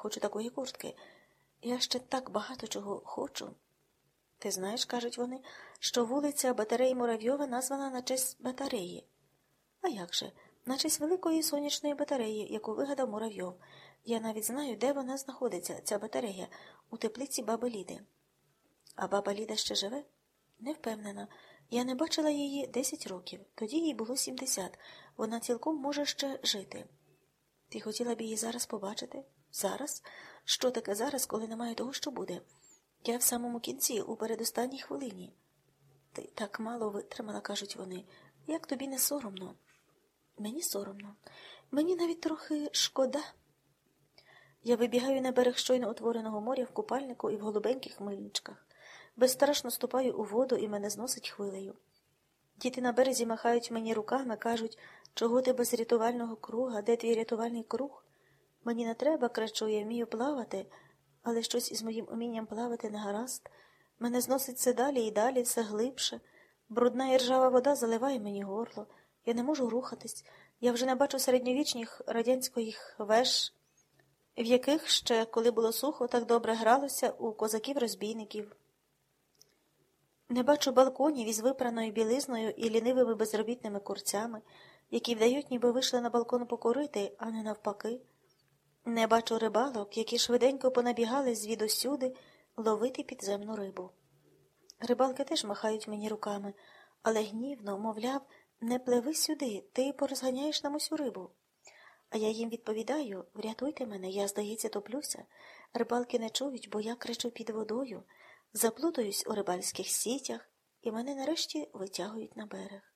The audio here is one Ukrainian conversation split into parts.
хочу такої куртки. Я ще так багато чого хочу. Ти знаєш, кажуть вони, що вулиця Батареї Муравйова названа на честь батареї. А як же? На честь великої сонячної батареї, яку вигадав Муравйов. Я навіть знаю, де вона знаходиться, ця батарея, у теплиці баби Ліди. А баба Ліда ще живе? Не впевнена. Я не бачила її 10 років, тоді їй було 70. Вона цілком може ще жити. Ти хотіла б її зараз побачити? Зараз? Що таке зараз, коли немає того, що буде? Я в самому кінці, у передостанній хвилині. Ти так мало витримала, кажуть вони. Як тобі не соромно? Мені соромно. Мені навіть трохи шкода. Я вибігаю на берег щойно утвореного моря в купальнику і в голубеньких мильничках. Безстрашно ступаю у воду і мене зносить хвилею. Діти на березі махають мені руками, кажуть, чого ти без рятувального круга, де твій рятувальний круг? Мені не треба, кричу, я вмію плавати, але щось із моїм умінням плавати не гаразд. Мене зносить все далі і далі, все глибше. Брудна і ржава вода заливає мені горло. Я не можу рухатись. Я вже не бачу середньовічних радянських веж, в яких ще, коли було сухо, так добре гралося у козаків-розбійників. Не бачу балконів із випраною білизною і лінивими безробітними курцями, які вдають, ніби вийшли на балкон покурити, а не навпаки. Не бачу рибалок, які швиденько понабігали звідусюди ловити підземну рибу. Рибалки теж махають мені руками, але гнівно, мовляв, не пливи сюди, ти порозганяєш нам усю рибу. А я їм відповідаю врятуйте мене, я, здається, топлюся. Рибалки не чують, бо я кричу під водою, заплутаюсь у рибальських сітях, і мене нарешті витягують на берег.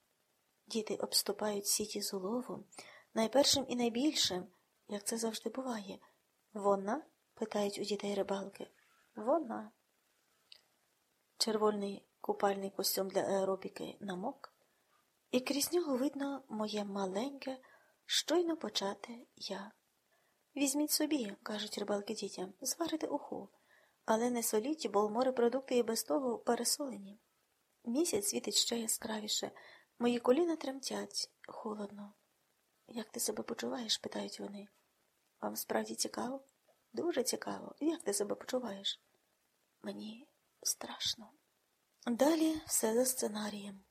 Діти обступають сіті з уловом, найпершим і найбільшим, як це завжди буває. Вона? питають у дітей рибалки. Вона. Червоний купальний костюм для аеробіки намок, і крізь нього видно моє маленьке, щойно почате я. Візьміть собі, кажуть рибалки дітям, зварите уху, але не соліть, бо морепродукти і без того пересолені. Місяць світить ще яскравіше, мої коліна тремтять холодно. Як ти себе почуваєш? питають вони. Вам справді цікаво? Дуже цікаво. Як ти себе почуваєш? Мені страшно. Далі все за сценарієм.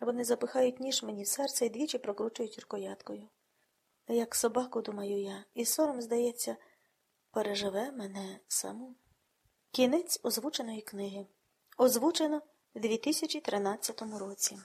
Вони запихають ніж мені в серце і двічі прокручують рукояткою. Як собаку, думаю я, і сором, здається, переживе мене саму. Кінець озвученої книги. Озвучено в 2013 році.